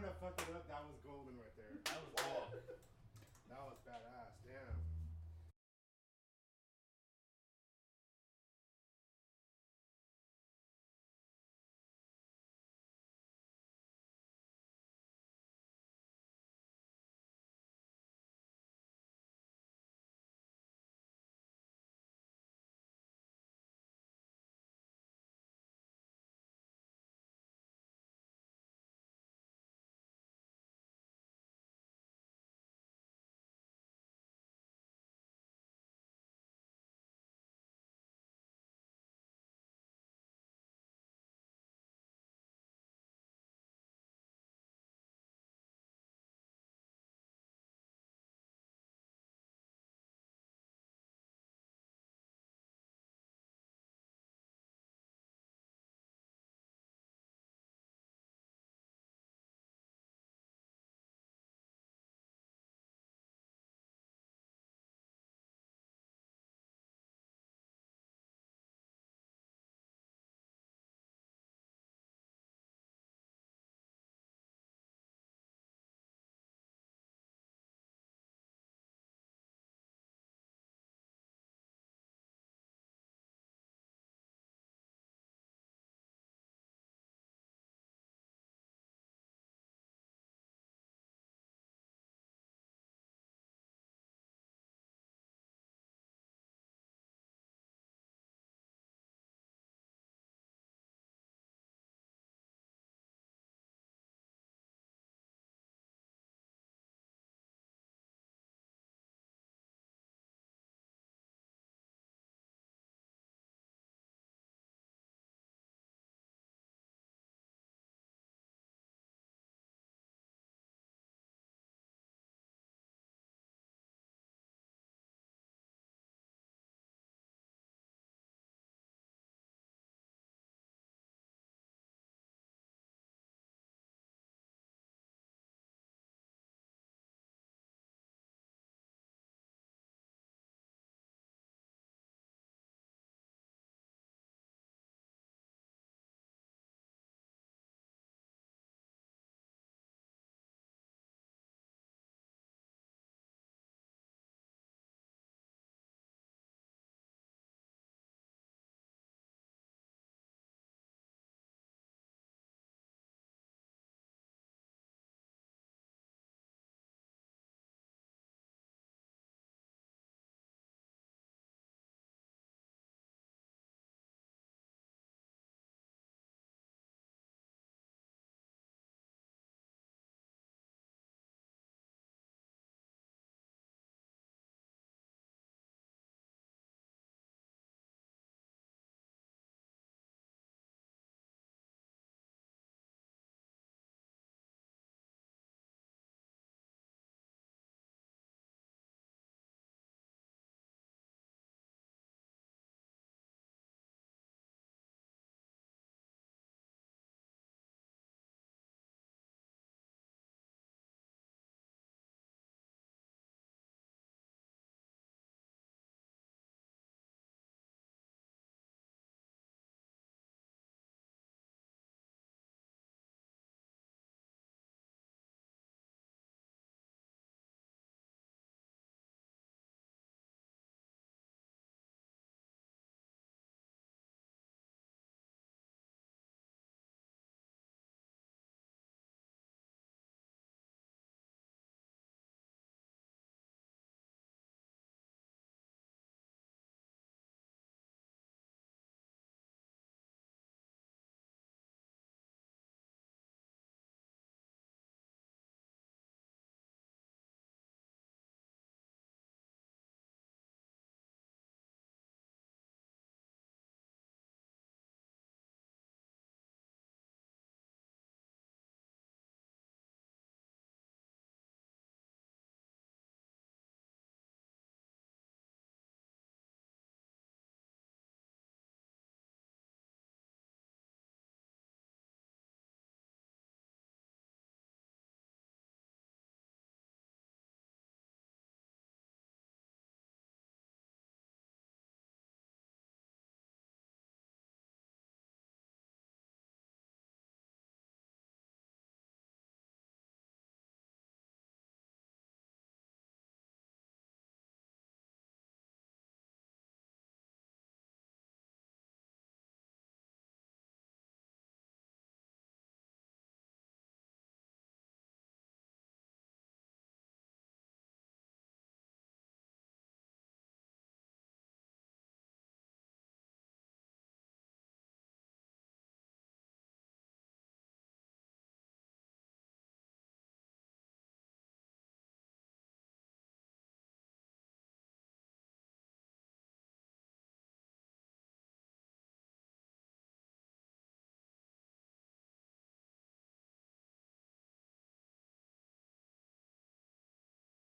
wouldn't have fucked it up, that was golden right there. That was bad. that was badass.